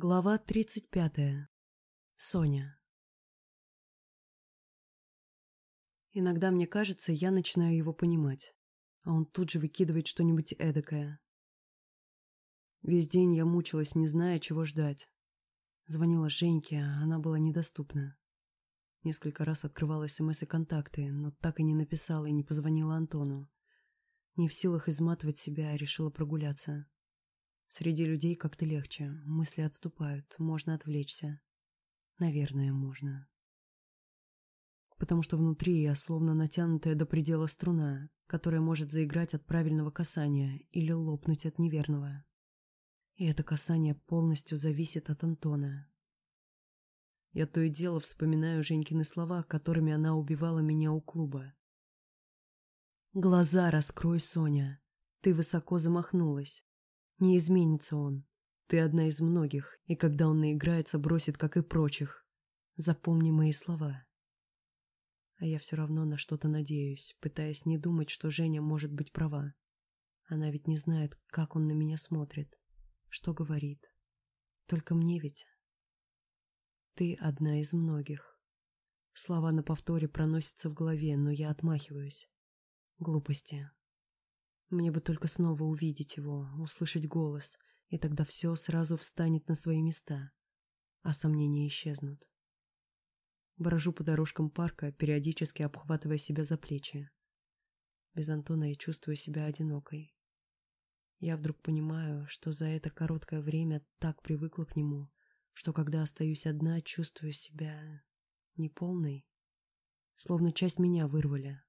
Глава 35. Соня. Иногда мне кажется, я начинаю его понимать, а он тут же выкидывает что-нибудь эдакое. Весь день я мучилась, не зная, чего ждать. Звонила Женьке, а она была недоступна. Несколько раз открывала смс и контакты, но так и не написала и не позвонила Антону. Не в силах изматывать себя, решила прогуляться. Среди людей как-то легче, мысли отступают, можно отвлечься. Наверное, можно. Потому что внутри я словно натянутая до предела струна, которая может заиграть от правильного касания или лопнуть от неверного. И это касание полностью зависит от Антона. Я то и дело вспоминаю Женькины слова, которыми она убивала меня у клуба. «Глаза раскрой, Соня. Ты высоко замахнулась. Не изменится он. Ты одна из многих, и когда он наиграется, бросит, как и прочих. Запомни мои слова. А я все равно на что-то надеюсь, пытаясь не думать, что Женя может быть права. Она ведь не знает, как он на меня смотрит, что говорит. Только мне ведь. Ты одна из многих. Слова на повторе проносятся в голове, но я отмахиваюсь. Глупости. Мне бы только снова увидеть его, услышать голос, и тогда все сразу встанет на свои места, а сомнения исчезнут. Брожу по дорожкам парка, периодически обхватывая себя за плечи. Без Антона я чувствую себя одинокой. Я вдруг понимаю, что за это короткое время так привыкла к нему, что когда остаюсь одна, чувствую себя неполной. Словно часть меня вырвали.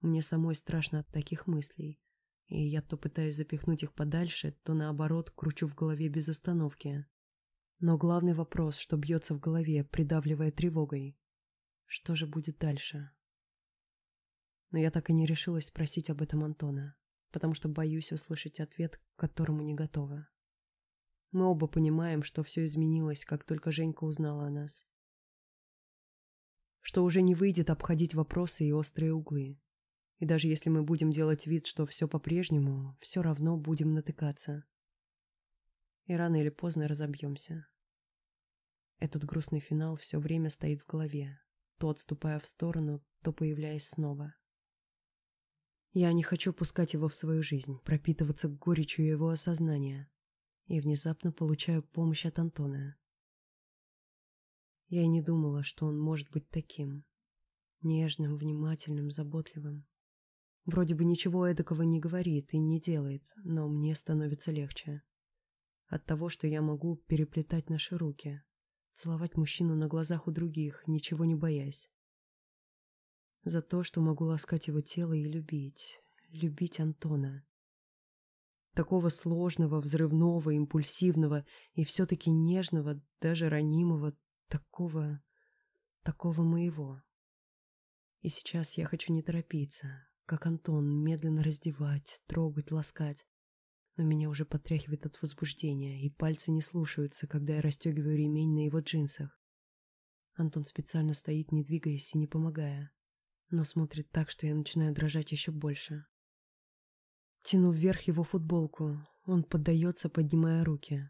Мне самой страшно от таких мыслей, и я то пытаюсь запихнуть их подальше, то наоборот кручу в голове без остановки. Но главный вопрос, что бьется в голове, придавливая тревогой. Что же будет дальше? Но я так и не решилась спросить об этом Антона, потому что боюсь услышать ответ, к которому не готова. Мы оба понимаем, что все изменилось, как только Женька узнала о нас. Что уже не выйдет обходить вопросы и острые углы. И даже если мы будем делать вид, что все по-прежнему, все равно будем натыкаться. И рано или поздно разобьемся. Этот грустный финал все время стоит в голове, то отступая в сторону, то появляясь снова. Я не хочу пускать его в свою жизнь, пропитываться горечью его осознания. И внезапно получаю помощь от Антона. Я и не думала, что он может быть таким. Нежным, внимательным, заботливым. Вроде бы ничего эдакого не говорит и не делает, но мне становится легче. От того, что я могу переплетать наши руки, целовать мужчину на глазах у других, ничего не боясь. За то, что могу ласкать его тело и любить, любить Антона. Такого сложного, взрывного, импульсивного и все-таки нежного, даже ранимого, такого, такого моего. И сейчас я хочу не торопиться, как Антон, медленно раздевать, трогать, ласкать. Но меня уже потряхивает от возбуждения, и пальцы не слушаются, когда я расстегиваю ремень на его джинсах. Антон специально стоит, не двигаясь и не помогая, но смотрит так, что я начинаю дрожать еще больше. Тяну вверх его футболку, он поддается, поднимая руки.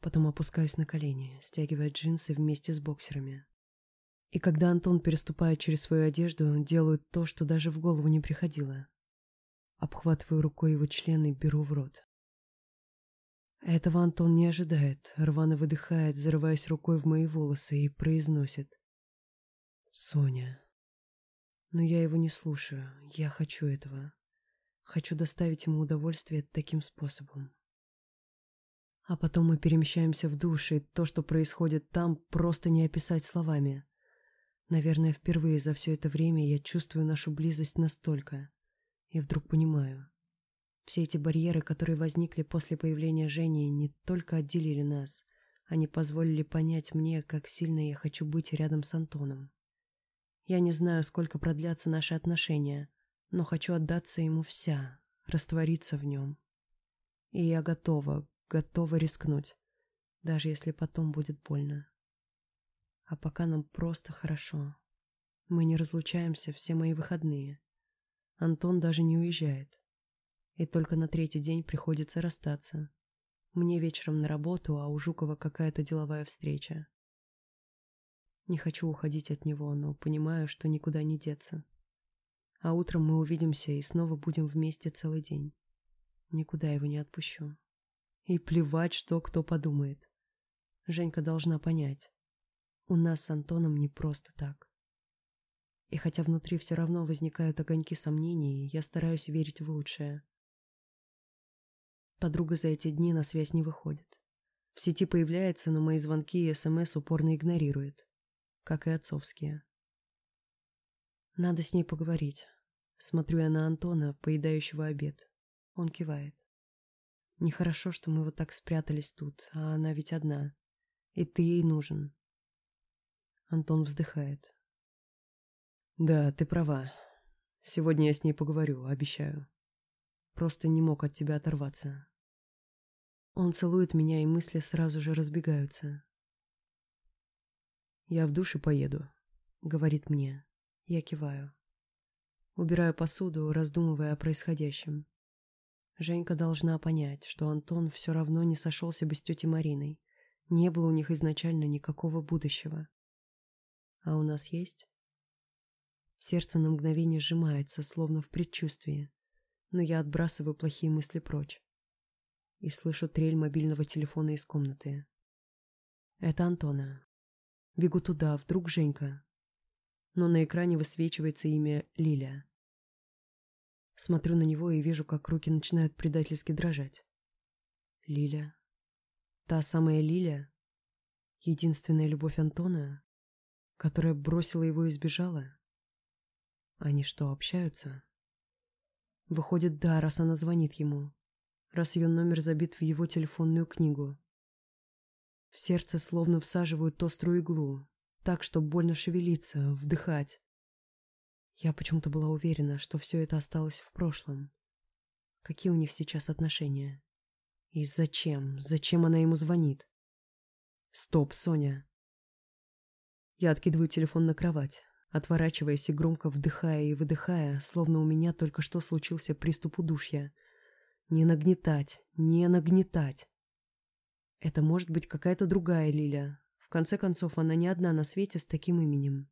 Потом опускаюсь на колени, стягивая джинсы вместе с боксерами. И когда Антон переступает через свою одежду, делают то, что даже в голову не приходило. Обхватываю рукой его член и беру в рот. Этого Антон не ожидает, рвано выдыхает, зарываясь рукой в мои волосы и произносит. «Соня». Но я его не слушаю, я хочу этого. Хочу доставить ему удовольствие таким способом. А потом мы перемещаемся в душ, и то, что происходит там, просто не описать словами. Наверное, впервые за все это время я чувствую нашу близость настолько. И вдруг понимаю. Все эти барьеры, которые возникли после появления Жени, не только отделили нас, они позволили понять мне, как сильно я хочу быть рядом с Антоном. Я не знаю, сколько продлятся наши отношения, но хочу отдаться ему вся, раствориться в нем. И я готова, готова рискнуть, даже если потом будет больно. А пока нам просто хорошо. Мы не разлучаемся все мои выходные. Антон даже не уезжает. И только на третий день приходится расстаться. Мне вечером на работу, а у Жукова какая-то деловая встреча. Не хочу уходить от него, но понимаю, что никуда не деться. А утром мы увидимся и снова будем вместе целый день. Никуда его не отпущу. И плевать, что кто подумает. Женька должна понять. У нас с Антоном не просто так. И хотя внутри все равно возникают огоньки сомнений, я стараюсь верить в лучшее. Подруга за эти дни на связь не выходит. В сети появляется, но мои звонки и СМС упорно игнорирует. Как и отцовские. Надо с ней поговорить. Смотрю я на Антона, поедающего обед. Он кивает. Нехорошо, что мы вот так спрятались тут, а она ведь одна. И ты ей нужен. Антон вздыхает. Да, ты права. Сегодня я с ней поговорю, обещаю. Просто не мог от тебя оторваться. Он целует меня, и мысли сразу же разбегаются. «Я в душе поеду», — говорит мне. Я киваю. Убираю посуду, раздумывая о происходящем. Женька должна понять, что Антон все равно не сошелся бы с тетей Мариной. Не было у них изначально никакого будущего. А у нас есть? Сердце на мгновение сжимается, словно в предчувствии, но я отбрасываю плохие мысли прочь. И слышу трель мобильного телефона из комнаты. Это Антона. Бегу туда, вдруг Женька. Но на экране высвечивается имя Лиля. Смотрю на него и вижу, как руки начинают предательски дрожать. Лиля. Та самая Лиля? Единственная любовь Антона? Которая бросила его и сбежала? Они что, общаются? Выходит, да, раз она звонит ему. Раз ее номер забит в его телефонную книгу. В сердце словно всаживают острую иглу, так, что больно шевелиться, вдыхать. Я почему-то была уверена, что все это осталось в прошлом. Какие у них сейчас отношения? И зачем? Зачем она ему звонит? Стоп, Соня. Я откидываю телефон на кровать, отворачиваясь и громко вдыхая и выдыхая, словно у меня только что случился приступ удушья. Не нагнетать, не нагнетать. Это может быть какая-то другая Лиля. В конце концов, она не одна на свете с таким именем.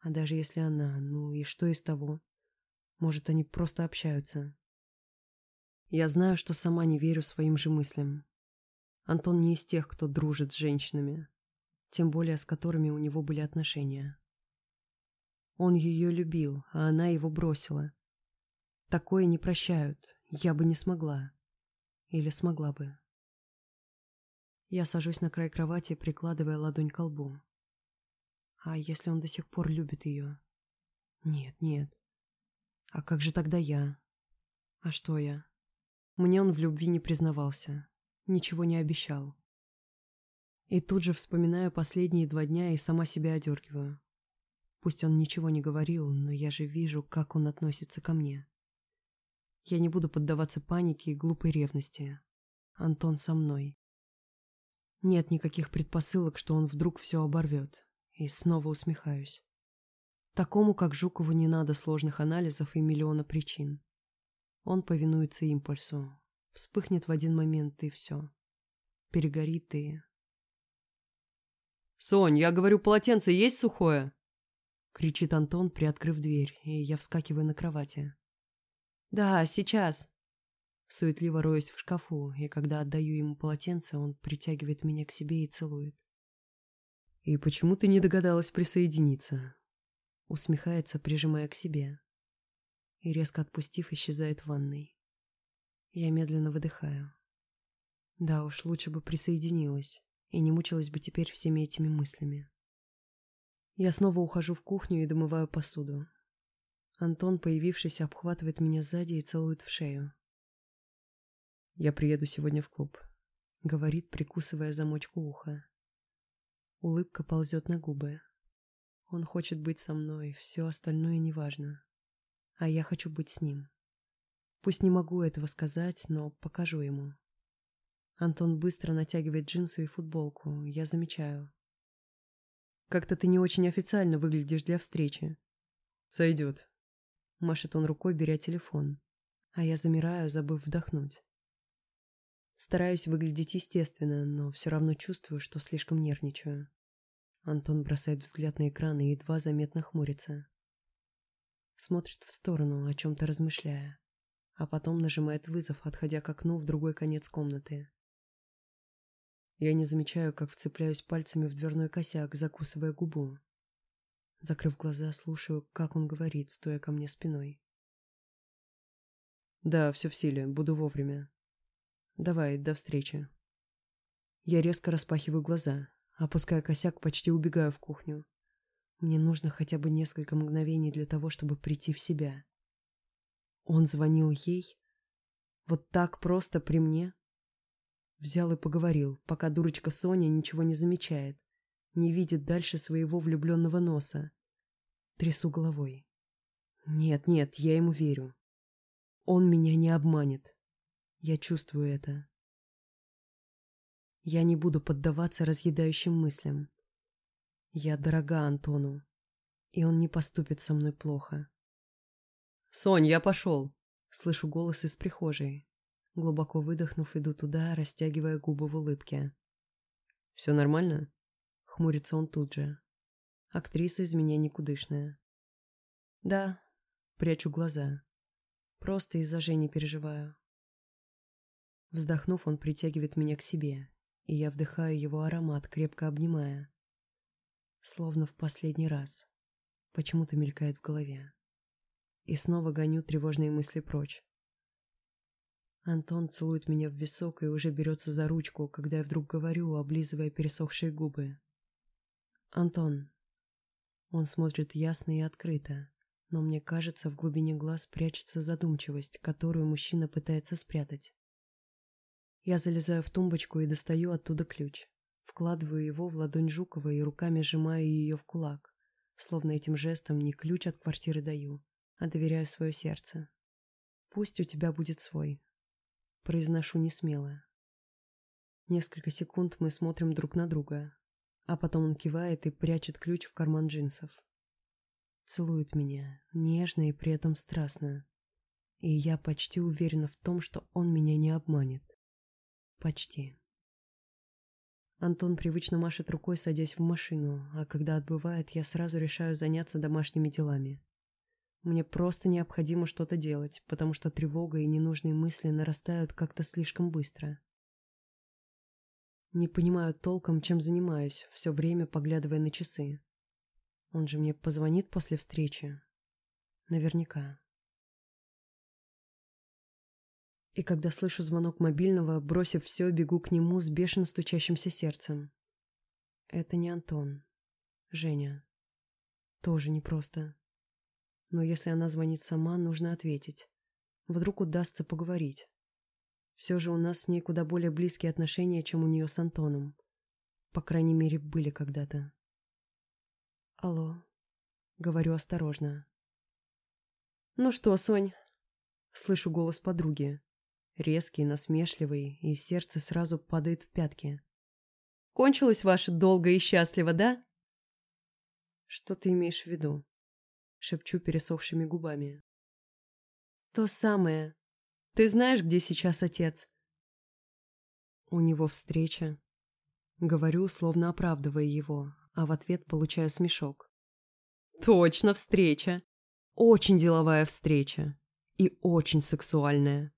А даже если она, ну и что из того? Может, они просто общаются. Я знаю, что сама не верю своим же мыслям. Антон не из тех, кто дружит с женщинами, тем более с которыми у него были отношения. Он ее любил, а она его бросила. Такое не прощают, я бы не смогла. Или смогла бы. Я сажусь на край кровати, прикладывая ладонь к лбу. А если он до сих пор любит ее? Нет, нет. А как же тогда я? А что я? Мне он в любви не признавался. Ничего не обещал. И тут же вспоминаю последние два дня и сама себя одергиваю. Пусть он ничего не говорил, но я же вижу, как он относится ко мне. Я не буду поддаваться панике и глупой ревности. Антон со мной. Нет никаких предпосылок, что он вдруг все оборвет. И снова усмехаюсь. Такому, как Жукову, не надо сложных анализов и миллиона причин. Он повинуется импульсу. Вспыхнет в один момент, и все. Перегорит и... «Сонь, я говорю, полотенце есть сухое?» Кричит Антон, приоткрыв дверь, и я вскакиваю на кровати. «Да, сейчас!» Суетливо роюсь в шкафу, и когда отдаю ему полотенце, он притягивает меня к себе и целует. «И почему ты не догадалась присоединиться?» Усмехается, прижимая к себе. И, резко отпустив, исчезает в ванной. Я медленно выдыхаю. Да уж, лучше бы присоединилась и не мучилась бы теперь всеми этими мыслями. Я снова ухожу в кухню и домываю посуду. Антон, появившийся, обхватывает меня сзади и целует в шею. «Я приеду сегодня в клуб», — говорит, прикусывая замочку уха. Улыбка ползет на губы. Он хочет быть со мной, все остальное неважно. А я хочу быть с ним. Пусть не могу этого сказать, но покажу ему. Антон быстро натягивает джинсы и футболку, я замечаю. «Как-то ты не очень официально выглядишь для встречи». «Сойдет», — машет он рукой, беря телефон. А я замираю, забыв вдохнуть. Стараюсь выглядеть естественно, но все равно чувствую, что слишком нервничаю. Антон бросает взгляд на экран и едва заметно хмурится. Смотрит в сторону, о чем-то размышляя, а потом нажимает вызов, отходя к окну в другой конец комнаты. Я не замечаю, как вцепляюсь пальцами в дверной косяк, закусывая губу. Закрыв глаза, слушаю, как он говорит, стоя ко мне спиной. «Да, все в силе, буду вовремя. Давай, до встречи». Я резко распахиваю глаза, опуская косяк, почти убегаю в кухню. Мне нужно хотя бы несколько мгновений для того, чтобы прийти в себя. Он звонил ей? Вот так просто при мне? Взял и поговорил, пока дурочка Соня ничего не замечает, не видит дальше своего влюбленного носа. Трясу головой. Нет, нет, я ему верю. Он меня не обманет. Я чувствую это. Я не буду поддаваться разъедающим мыслям. Я дорога Антону, и он не поступит со мной плохо. «Сонь, я пошел!» Слышу голос из прихожей. Глубоко выдохнув, иду туда, растягивая губы в улыбке. «Все нормально?» Хмурится он тут же. Актриса из меня никудышная. «Да», прячу глаза. Просто из-за Жени переживаю. Вздохнув, он притягивает меня к себе, и я вдыхаю его аромат, крепко обнимая. Словно в последний раз. Почему-то мелькает в голове. И снова гоню тревожные мысли прочь. Антон целует меня в висок и уже берется за ручку, когда я вдруг говорю, облизывая пересохшие губы. «Антон». Он смотрит ясно и открыто, но мне кажется, в глубине глаз прячется задумчивость, которую мужчина пытается спрятать. Я залезаю в тумбочку и достаю оттуда ключ. Вкладываю его в ладонь Жукова и руками сжимаю ее в кулак, словно этим жестом не ключ от квартиры даю, а доверяю свое сердце. Пусть у тебя будет свой. Произношу не смело. Несколько секунд мы смотрим друг на друга, а потом он кивает и прячет ключ в карман джинсов. Целует меня, нежно и при этом страстно. И я почти уверена в том, что он меня не обманет. Почти. Антон привычно машет рукой, садясь в машину, а когда отбывает, я сразу решаю заняться домашними делами. Мне просто необходимо что-то делать, потому что тревога и ненужные мысли нарастают как-то слишком быстро. Не понимаю толком, чем занимаюсь, все время поглядывая на часы. Он же мне позвонит после встречи. Наверняка. И когда слышу звонок мобильного, бросив все, бегу к нему с бешено стучащимся сердцем. Это не Антон. Женя. Тоже непросто. Но если она звонит сама, нужно ответить. Вдруг удастся поговорить. Все же у нас с ней куда более близкие отношения, чем у нее с Антоном. По крайней мере, были когда-то. «Алло», — говорю осторожно. «Ну что, Сонь?» Слышу голос подруги резкий, насмешливый, и сердце сразу падает в пятки. «Кончилось ваше долго и счастливо, да?» «Что ты имеешь в виду?» Шепчу пересохшими губами. «То самое. Ты знаешь, где сейчас отец?» У него встреча. Говорю, словно оправдывая его, а в ответ получаю смешок. «Точно встреча. Очень деловая встреча. И очень сексуальная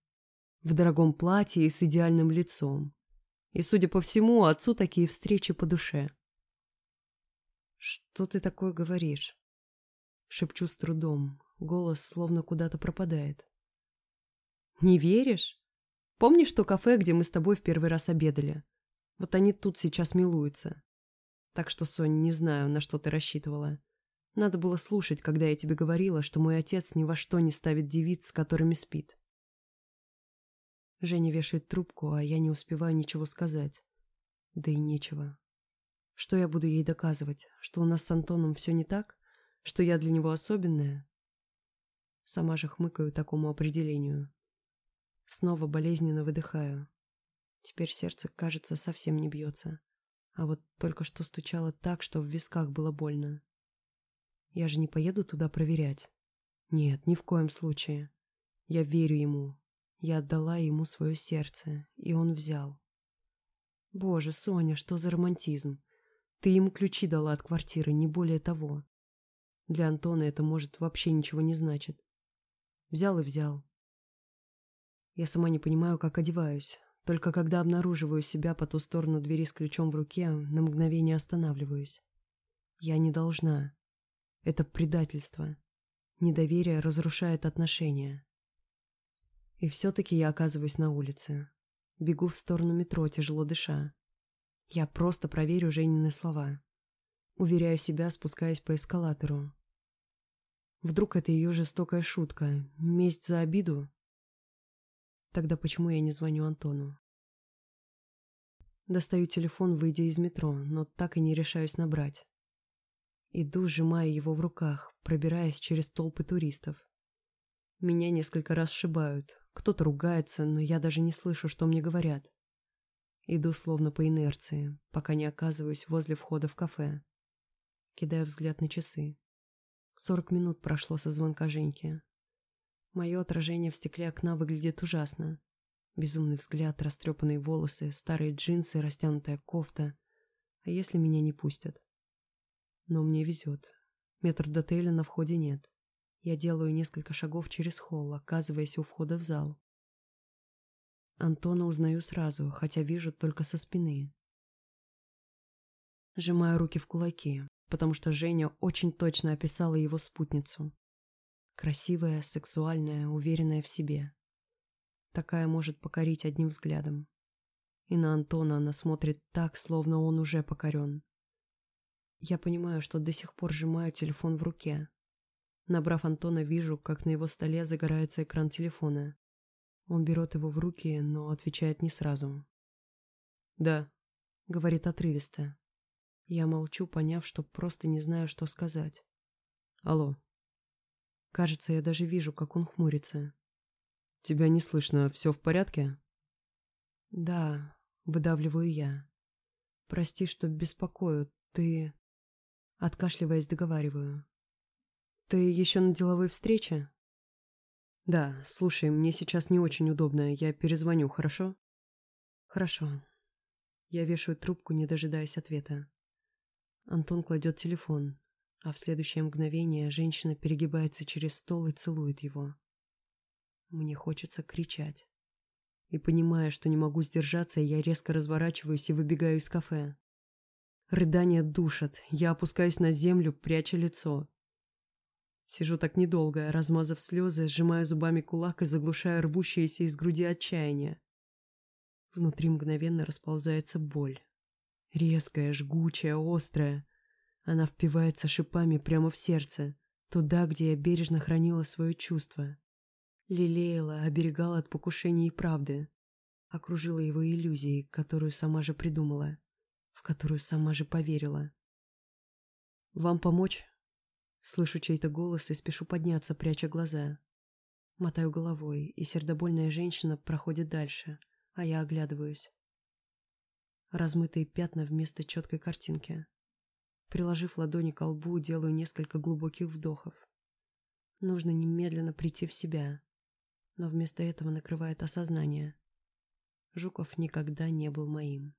в дорогом платье и с идеальным лицом. И, судя по всему, отцу такие встречи по душе. «Что ты такое говоришь?» Шепчу с трудом, голос словно куда-то пропадает. «Не веришь? Помнишь то кафе, где мы с тобой в первый раз обедали? Вот они тут сейчас милуются. Так что, Сонь, не знаю, на что ты рассчитывала. Надо было слушать, когда я тебе говорила, что мой отец ни во что не ставит девиц, с которыми спит. Женя вешает трубку, а я не успеваю ничего сказать. Да и нечего. Что я буду ей доказывать? Что у нас с Антоном все не так? Что я для него особенная? Сама же хмыкаю такому определению. Снова болезненно выдыхаю. Теперь сердце, кажется, совсем не бьется. А вот только что стучало так, что в висках было больно. Я же не поеду туда проверять. Нет, ни в коем случае. Я верю ему, Я отдала ему свое сердце, и он взял. Боже, Соня, что за романтизм? Ты ему ключи дала от квартиры, не более того. Для Антона это, может, вообще ничего не значит. Взял и взял. Я сама не понимаю, как одеваюсь. Только когда обнаруживаю себя по ту сторону двери с ключом в руке, на мгновение останавливаюсь. Я не должна. Это предательство. Недоверие разрушает отношения. И все-таки я оказываюсь на улице. Бегу в сторону метро, тяжело дыша. Я просто проверю Женины слова. Уверяю себя, спускаясь по эскалатору. Вдруг это ее жестокая шутка, месть за обиду? Тогда почему я не звоню Антону? Достаю телефон, выйдя из метро, но так и не решаюсь набрать. Иду, сжимая его в руках, пробираясь через толпы туристов. Меня несколько раз сшибают, кто-то ругается, но я даже не слышу, что мне говорят. Иду словно по инерции, пока не оказываюсь возле входа в кафе. Кидаю взгляд на часы. Сорок минут прошло со звонка Женьки. Мое отражение в стекле окна выглядит ужасно. Безумный взгляд, растрепанные волосы, старые джинсы, растянутая кофта. А если меня не пустят? Но мне везет. Метр до отеля на входе нет. Я делаю несколько шагов через холл, оказываясь у входа в зал. Антона узнаю сразу, хотя вижу только со спины. Сжимаю руки в кулаки, потому что Женя очень точно описала его спутницу. Красивая, сексуальная, уверенная в себе. Такая может покорить одним взглядом. И на Антона она смотрит так, словно он уже покорен. Я понимаю, что до сих пор сжимаю телефон в руке, Набрав Антона, вижу, как на его столе загорается экран телефона. Он берет его в руки, но отвечает не сразу. «Да», — говорит отрывисто. Я молчу, поняв, что просто не знаю, что сказать. «Алло». Кажется, я даже вижу, как он хмурится. «Тебя не слышно. Все в порядке?» «Да», — выдавливаю я. «Прости, что беспокою. Ты...» Откашливаясь, договариваю. «Ты еще на деловой встрече?» «Да, слушай, мне сейчас не очень удобно. Я перезвоню, хорошо?» «Хорошо». Я вешаю трубку, не дожидаясь ответа. Антон кладет телефон, а в следующее мгновение женщина перегибается через стол и целует его. Мне хочется кричать. И понимая, что не могу сдержаться, я резко разворачиваюсь и выбегаю из кафе. Рыдания душат, я опускаюсь на землю, пряча лицо. Сижу так недолго, размазав слезы, сжимаю зубами кулак и заглушаю рвущееся из груди отчаяние. Внутри мгновенно расползается боль. Резкая, жгучая, острая. Она впивается шипами прямо в сердце, туда, где я бережно хранила свое чувство. Лелеяла, оберегала от покушений и правды. Окружила его иллюзией, которую сама же придумала, в которую сама же поверила. «Вам помочь?» Слышу чей-то голос и спешу подняться, пряча глаза. Мотаю головой, и сердобольная женщина проходит дальше, а я оглядываюсь. Размытые пятна вместо четкой картинки. Приложив ладони к лбу, делаю несколько глубоких вдохов. Нужно немедленно прийти в себя, но вместо этого накрывает осознание. Жуков никогда не был моим.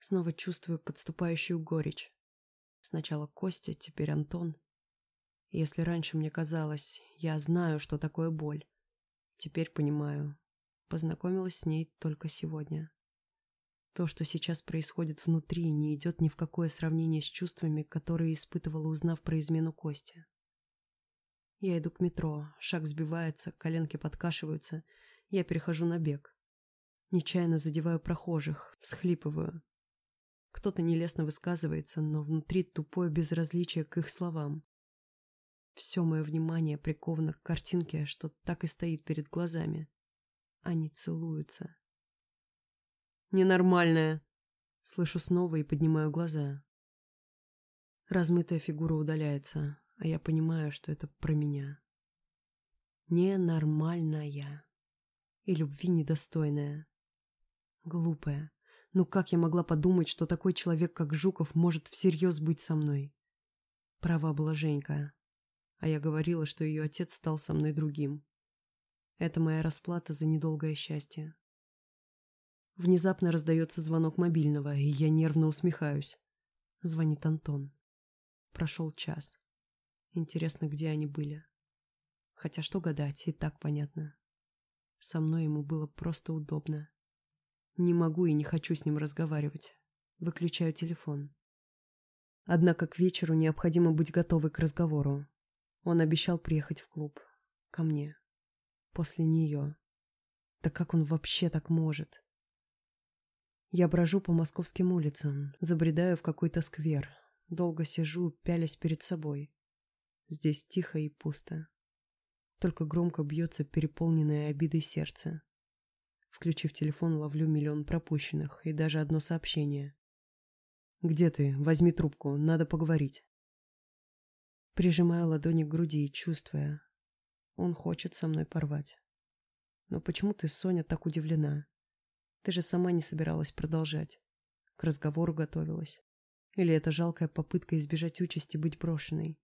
Снова чувствую подступающую горечь. Сначала Костя, теперь Антон. Если раньше мне казалось, я знаю, что такое боль, теперь понимаю. Познакомилась с ней только сегодня. То, что сейчас происходит внутри, не идет ни в какое сравнение с чувствами, которые испытывала, узнав про измену Кости. Я иду к метро, шаг сбивается, коленки подкашиваются, я перехожу на бег. Нечаянно задеваю прохожих, всхлипываю. Кто-то нелестно высказывается, но внутри тупое безразличие к их словам. Все мое внимание приковано к картинке, что так и стоит перед глазами. Они целуются. «Ненормальная!» Слышу снова и поднимаю глаза. Размытая фигура удаляется, а я понимаю, что это про меня. Ненормальная. И любви недостойная. Глупая, ну как я могла подумать, что такой человек, как Жуков, может всерьез быть со мной? Права была Женька. А я говорила, что ее отец стал со мной другим. Это моя расплата за недолгое счастье. Внезапно раздается звонок мобильного, и я нервно усмехаюсь. Звонит Антон. Прошел час. Интересно, где они были. Хотя что гадать, и так понятно. Со мной ему было просто удобно. Не могу и не хочу с ним разговаривать. Выключаю телефон. Однако к вечеру необходимо быть готовой к разговору. Он обещал приехать в клуб. Ко мне. После нее. Да как он вообще так может? Я брожу по московским улицам, забредаю в какой-то сквер, долго сижу, пялясь перед собой. Здесь тихо и пусто. Только громко бьется переполненное обидой сердце. Включив телефон, ловлю миллион пропущенных и даже одно сообщение. «Где ты? Возьми трубку, надо поговорить». Прижимаю ладони к груди и чувствуя, он хочет со мной порвать. Но почему ты, Соня, так удивлена? Ты же сама не собиралась продолжать. К разговору готовилась. Или это жалкая попытка избежать участи быть брошенной?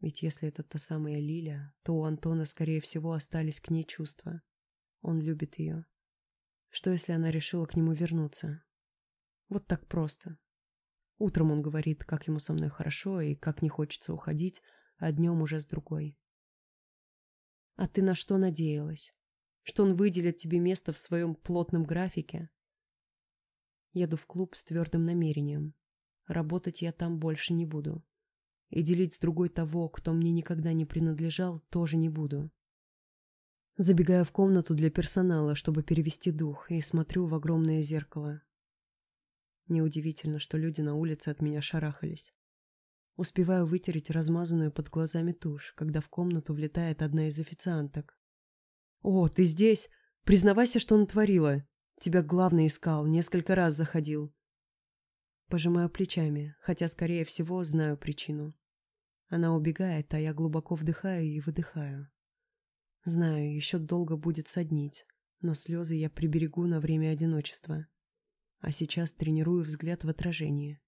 Ведь если это та самая Лиля, то у Антона, скорее всего, остались к ней чувства. Он любит ее. Что, если она решила к нему вернуться? Вот так просто. Утром он говорит, как ему со мной хорошо и как не хочется уходить, а днем уже с другой. А ты на что надеялась? Что он выделит тебе место в своем плотном графике. Еду в клуб с твердым намерением. Работать я там больше не буду. И делить с другой того, кто мне никогда не принадлежал, тоже не буду. Забегаю в комнату для персонала, чтобы перевести дух, и смотрю в огромное зеркало. Неудивительно, что люди на улице от меня шарахались. Успеваю вытереть размазанную под глазами тушь, когда в комнату влетает одна из официанток. «О, ты здесь? Признавайся, что натворила. Тебя главный искал, несколько раз заходил». Пожимаю плечами, хотя, скорее всего, знаю причину. Она убегает, а я глубоко вдыхаю и выдыхаю. Знаю, еще долго будет соднить, но слезы я приберегу на время одиночества. А сейчас тренирую взгляд в отражении.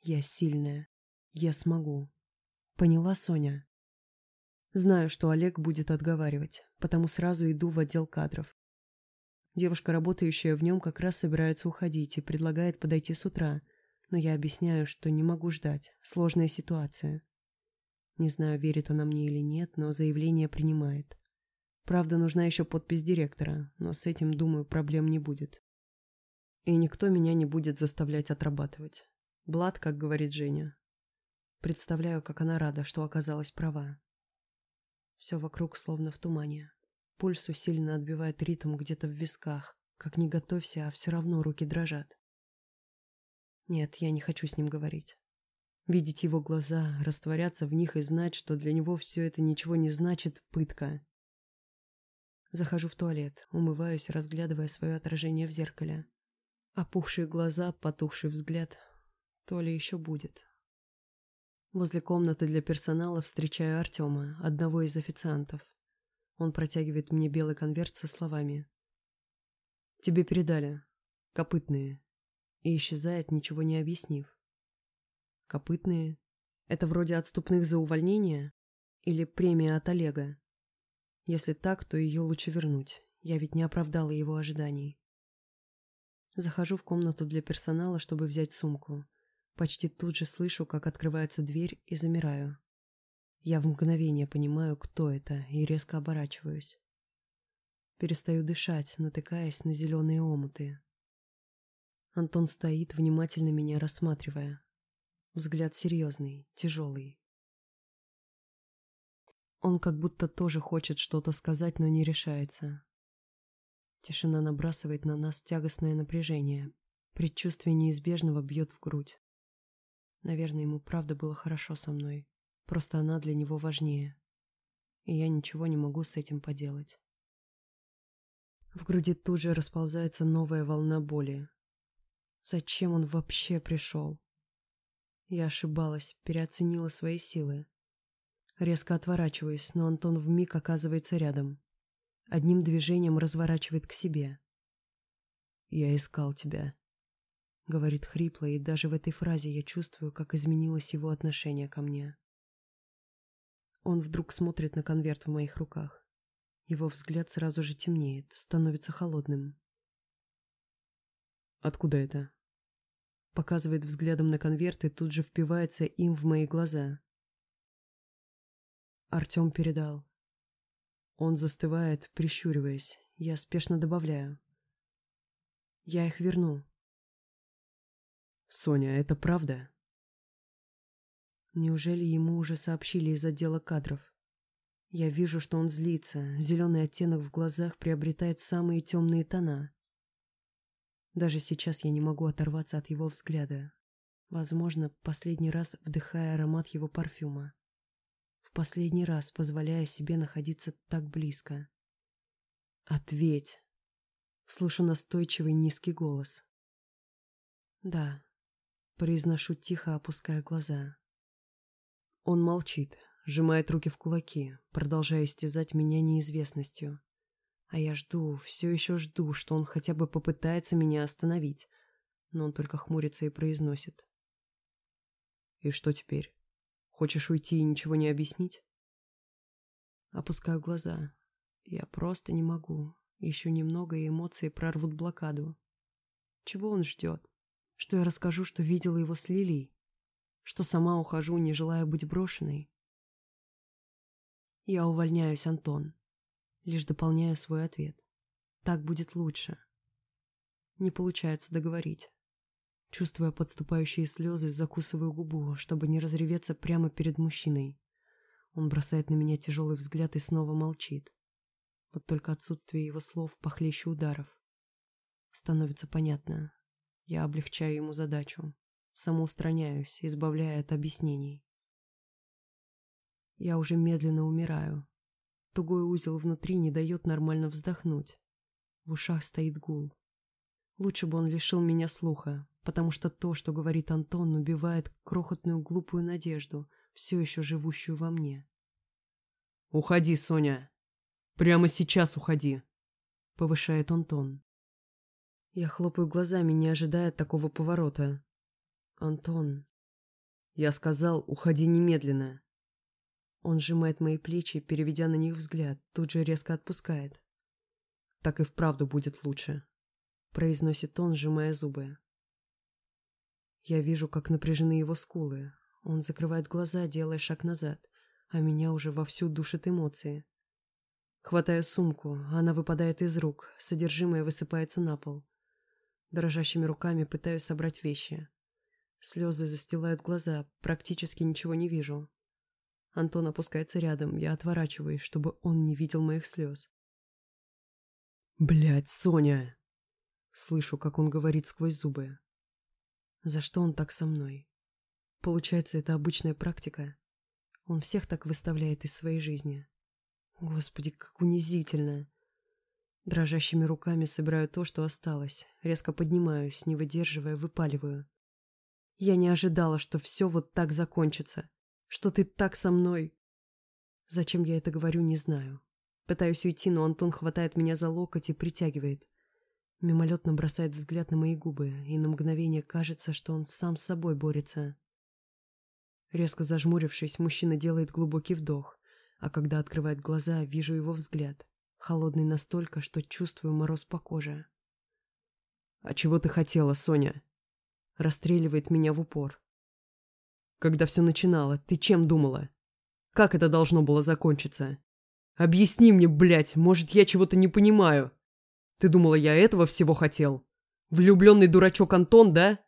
Я сильная. Я смогу. Поняла, Соня? Знаю, что Олег будет отговаривать, потому сразу иду в отдел кадров. Девушка, работающая в нем, как раз собирается уходить и предлагает подойти с утра, но я объясняю, что не могу ждать, сложная ситуация. Не знаю, верит она мне или нет, но заявление принимает. Правда, нужна еще подпись директора, но с этим, думаю, проблем не будет. И никто меня не будет заставлять отрабатывать. Блад, как говорит Женя. Представляю, как она рада, что оказалась права. Все вокруг словно в тумане. Пульс усиленно отбивает ритм где-то в висках. Как не готовься, а все равно руки дрожат. Нет, я не хочу с ним говорить. Видеть его глаза, растворяться в них и знать, что для него все это ничего не значит, пытка. Захожу в туалет, умываюсь, разглядывая свое отражение в зеркале. Опухшие глаза, потухший взгляд. То ли еще будет. Возле комнаты для персонала встречаю Артема, одного из официантов. Он протягивает мне белый конверт со словами. «Тебе передали. Копытные». И исчезает, ничего не объяснив. «Копытные? Это вроде отступных за увольнение? Или премия от Олега? Если так, то ее лучше вернуть. Я ведь не оправдала его ожиданий». Захожу в комнату для персонала, чтобы взять сумку. Почти тут же слышу, как открывается дверь и замираю. Я в мгновение понимаю, кто это, и резко оборачиваюсь. Перестаю дышать, натыкаясь на зеленые омуты. Антон стоит, внимательно меня рассматривая. Взгляд серьезный, тяжелый. Он как будто тоже хочет что-то сказать, но не решается. Тишина набрасывает на нас тягостное напряжение. Предчувствие неизбежного бьет в грудь. Наверное, ему правда было хорошо со мной. Просто она для него важнее. И я ничего не могу с этим поделать. В груди тут же расползается новая волна боли. Зачем он вообще пришел? Я ошибалась, переоценила свои силы. Резко отворачиваюсь, но Антон вмиг оказывается рядом. Одним движением разворачивает к себе. «Я искал тебя», Говорит хрипло, и даже в этой фразе я чувствую, как изменилось его отношение ко мне. Он вдруг смотрит на конверт в моих руках. Его взгляд сразу же темнеет, становится холодным. «Откуда это?» Показывает взглядом на конверт и тут же впивается им в мои глаза. Артем передал. Он застывает, прищуриваясь. Я спешно добавляю. Я их верну. Соня, это правда? Неужели ему уже сообщили из отдела кадров? Я вижу, что он злится, зеленый оттенок в глазах приобретает самые темные тона. Даже сейчас я не могу оторваться от его взгляда. Возможно, последний раз вдыхая аромат его парфюма. В последний раз позволяя себе находиться так близко. «Ответь!» Слышу настойчивый низкий голос. «Да», — произношу тихо, опуская глаза. Он молчит, сжимает руки в кулаки, продолжая истязать меня неизвестностью. А я жду, все еще жду, что он хотя бы попытается меня остановить, но он только хмурится и произносит. «И что теперь? Хочешь уйти и ничего не объяснить?» Опускаю глаза. Я просто не могу. Еще немного, и эмоции прорвут блокаду. Чего он ждет? Что я расскажу, что видела его с Лилией? Что сама ухожу, не желая быть брошенной? Я увольняюсь, Антон. Лишь дополняю свой ответ. Так будет лучше. Не получается договорить. Чувствуя подступающие слезы, закусываю губу, чтобы не разреветься прямо перед мужчиной. Он бросает на меня тяжелый взгляд и снова молчит. Вот только отсутствие его слов похлеще ударов. Становится понятно. Я облегчаю ему задачу. Самоустраняюсь, избавляя от объяснений. Я уже медленно умираю. Тугой узел внутри не дает нормально вздохнуть. В ушах стоит гул. Лучше бы он лишил меня слуха, потому что то, что говорит Антон, убивает крохотную глупую надежду, все еще живущую во мне. «Уходи, Соня! Прямо сейчас уходи!» — повышает он тон. Я хлопаю глазами, не ожидая такого поворота. «Антон...» Я сказал, уходи немедленно. Он сжимает мои плечи, переведя на них взгляд, тут же резко отпускает. «Так и вправду будет лучше», — произносит он, сжимая зубы. Я вижу, как напряжены его скулы. Он закрывает глаза, делая шаг назад, а меня уже вовсю душат эмоции. Хватаю сумку, она выпадает из рук, содержимое высыпается на пол. Дрожащими руками пытаюсь собрать вещи. Слезы застилают глаза, практически ничего не вижу. Антон опускается рядом, я отворачиваюсь, чтобы он не видел моих слез. Блять, Соня!» Слышу, как он говорит сквозь зубы. «За что он так со мной? Получается, это обычная практика. Он всех так выставляет из своей жизни. Господи, как унизительно!» Дрожащими руками собираю то, что осталось. Резко поднимаюсь, не выдерживая, выпаливаю. Я не ожидала, что все вот так закончится что ты так со мной. Зачем я это говорю, не знаю. Пытаюсь уйти, но Антон хватает меня за локоть и притягивает. Мимолетно бросает взгляд на мои губы, и на мгновение кажется, что он сам с собой борется. Резко зажмурившись, мужчина делает глубокий вдох, а когда открывает глаза, вижу его взгляд, холодный настолько, что чувствую мороз по коже. «А чего ты хотела, Соня?» Расстреливает меня в упор. Когда все начинало, ты чем думала? Как это должно было закончиться? Объясни мне, блядь, может, я чего-то не понимаю. Ты думала, я этого всего хотел? Влюбленный дурачок Антон, да?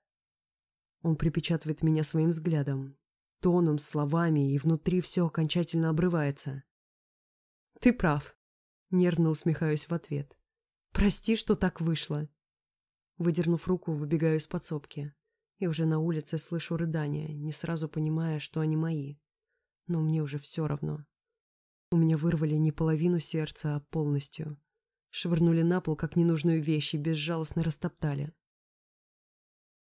Он припечатывает меня своим взглядом, тоном, словами, и внутри все окончательно обрывается. Ты прав. Нервно усмехаюсь в ответ. Прости, что так вышло. Выдернув руку, выбегаю из подсобки. И уже на улице слышу рыдания, не сразу понимая, что они мои. Но мне уже все равно. У меня вырвали не половину сердца, а полностью. Швырнули на пол, как ненужную вещь, и безжалостно растоптали.